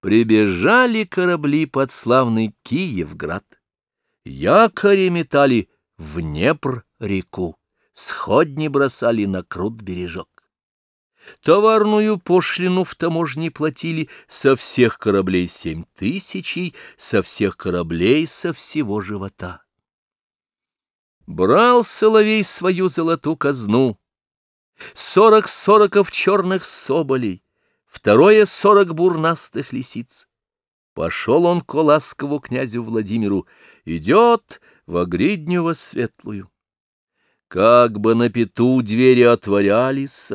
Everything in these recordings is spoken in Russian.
Прибежали корабли под славный Киевград. Якори метали в Днепр реку, Сходни бросали на крут бережок. Товарную пошлину в таможне платили со всех кораблей семь тысячей, со всех кораблей со всего живота. Брал Соловей свою золотую казну, сорок сороков черных соболей, второе сорок бурнастых лисиц. Пошел он к ласкову князю Владимиру, идет в гридню светлую. Как бы на пету двери отворялись,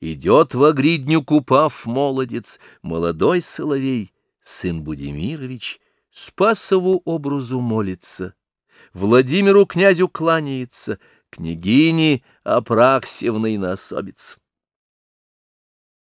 идет в гридню купав молодец, молодой соловей, сын Будимирович, Спасову образу молится, Владимиру князю кланяется, княгине Апраксевной насобиц.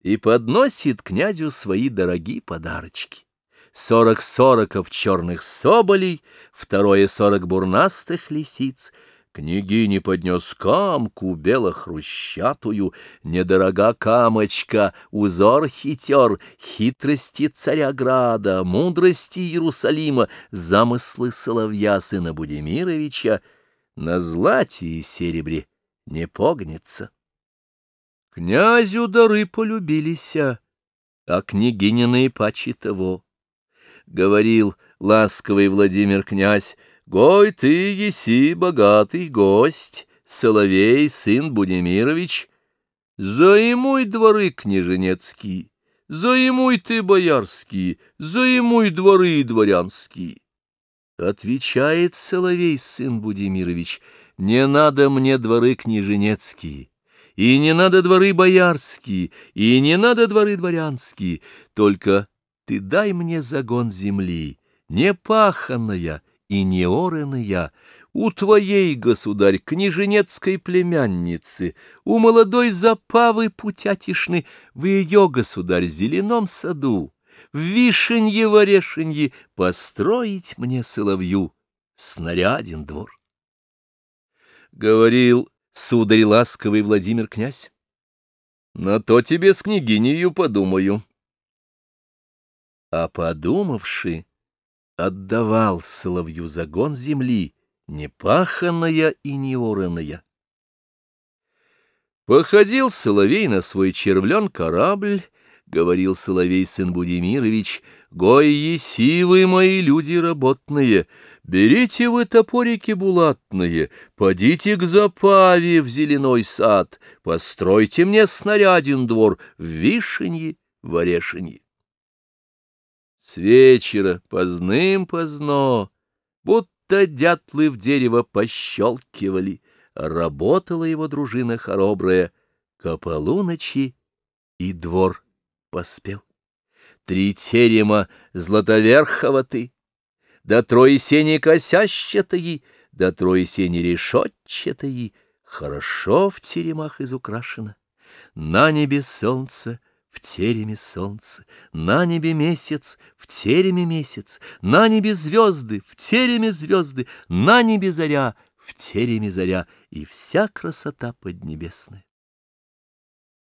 И подносит князю свои дорогие подарочки. Сорок сороков черных соболей, второе сорок бурнастых лисиц — Княгине поднес камку белохрущатую, недорога камочка, узор хитер, хитрости царя Града, мудрости Иерусалима, замыслы соловья сына Будимировича, на злате и серебре не погнется. Князю дары полюбилися, а княгининой паче того. Говорил ласковый Владимир князь, Гой ты, еси богатый гость, Соловей, сын Будимирович, Займуй дворы княженецкие, Займуй ты боярские, Займуй дворы дворянские. Отвечает Соловей, сын Будимирович, Не надо мне дворы княженецкие, И не надо дворы боярские, И не надо дворы дворянские, Только ты дай мне загон земли, Непаханная, и неорыная, у твоей, государь, княженецкой племянницы, у молодой запавы путятишны, в ее, государь, зеленом саду, в вишенье-ворешенье построить мне соловью снаряден двор. Говорил сударь ласковый Владимир князь, на то тебе с княгинею подумаю. А подумавши, отдавал соловью загон земли, непаханная и неораная. Походил соловей на свой червлен корабль, говорил соловей сын Будимирович, гой еси вы, мои люди работные, берите вы топорики булатные, подите к запаве в зеленой сад, постройте мне снаряден двор в вишенье, в орешенье. С вечера поздным-поздно, будто дятлы в дерево пощелкивали, работала его дружина хоробрая, ко полуночи и двор поспел. Три терема златоверхова ты, да трое сени косящатые, да трое сени решетчатые, хорошо в теремах изукрашено. На небе солнце — в тереме солнце, на небе месяц, в тереме месяц, на небе звезды, в тереме звезды, на небе заря, в тереме заря, и вся красота поднебесная.